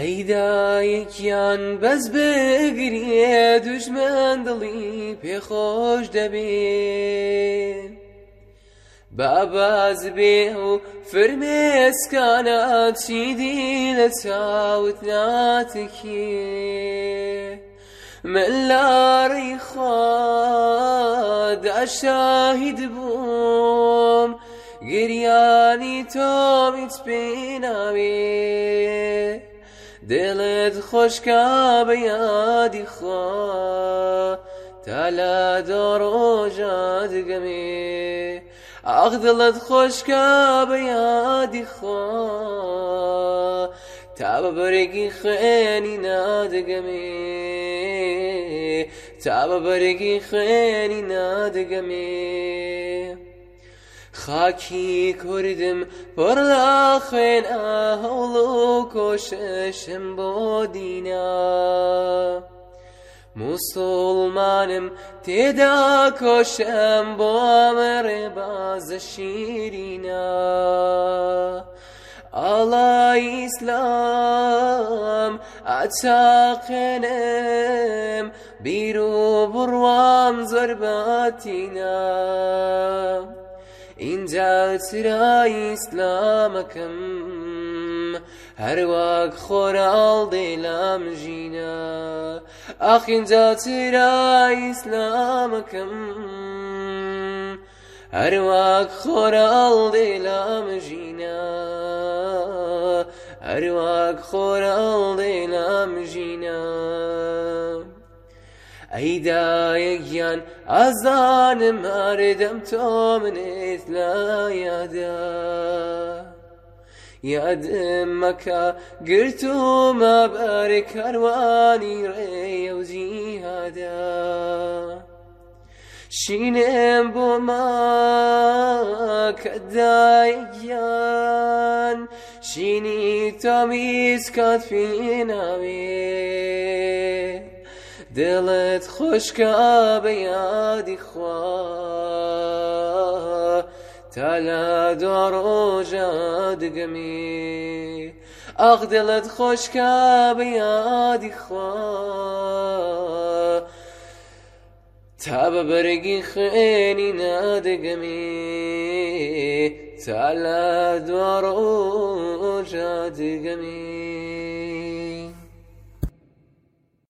ئەیدایەکیان بەس بگرێ دوژمن دڵی پێخۆش دەبێت باباز بێ و فرمێسکانە چیدی لە چاوت ناتکێ من لاری خوا داشاهید بووم گریانی تۆمیت پێ ناوێت دلت خشکا بيادي یادی خوا تلا دارو جاد گمی اخ دلت خشکا به یادی خوا تا برگی خینی نادگمی تا برگی خینی نادگمی خاکی کردم پر لاخین آهو کوششم با دینم مسلمانم تدا کشم با امر باز شیرینا الله اسلام اتاقنم بیرو بروام زرباتینا اینجا سرای اسلامکم هەروەک خۆراڵدەی لام ژینە ئاخینجا چرا ئیسلامەکەم هەروەک خۆراڵدەی لام ژینە هەروەک خۆراڵدەی لام ژینە ئەیدایەکیان ئازانم ئارێدەم تۆ منێت لا یادا یاد مەکە گرتومە بەرێ کاروانی ڕێوزی هادا شینێم بۆ ماکەدایان شینی تامیز کات فیناوێ دڵت خوشکە بە یادی خوا تلا دار و دگمی اخ دلت خوش که یادی خوا تب برگی خیلی ندگمی تلا دار دگمی